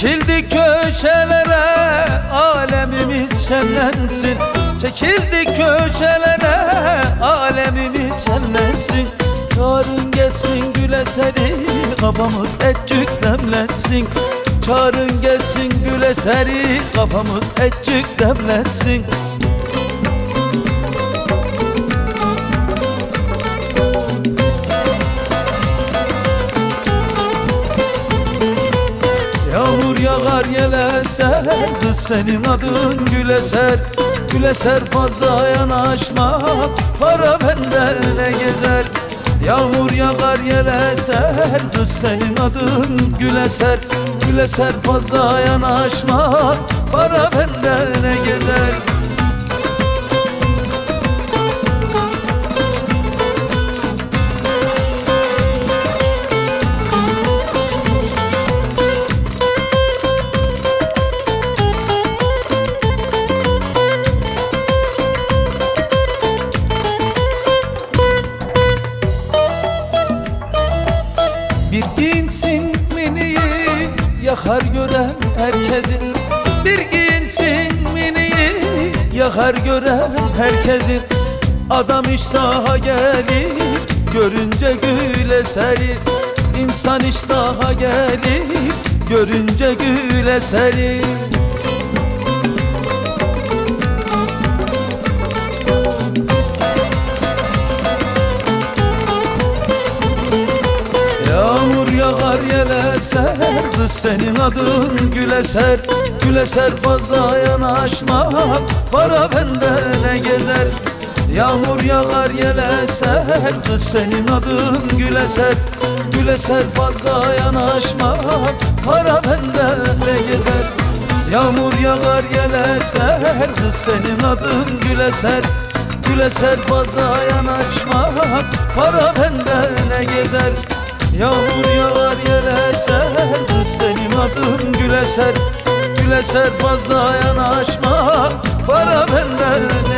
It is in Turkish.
Çekildik köşelere alemimiz şenlensin. Çekildik köşelere alemimiz şenlensin. Çağırın gelsin gül eseri kafamız etçük demlensin Çağırın gelsin gül eseri kafamız etçük demlensin Yağmur yağar yel eser Kız senin adın gül eser Gül eser fazla yanaşma Para bende ne gezer. Yağmur yağar yel eser Kız senin adın gül eser Gül eser fazla yanaşma Para bende ne gezer yakar gören herkesin. Bir giyinsin miniyi yakar gören herkesin. Adam iştaha gelir görünce gül eserir İnsan iştaha gelir görünce gül eserir eser senin adın gül eser Gül eser fazla yanaşma. Para bende ne gezer Yağmur yağar yel eser Kız senin adın gül eser Gül eser fazla yanaşma. Para bende ne gezer Yağmur yağar yel eser Kız senin adın gül eser Gül eser fazla yanaşma. Para bende ne gezer Yağmur yağar yere eser Gül eser fazla yanaşma Para bende ne gezer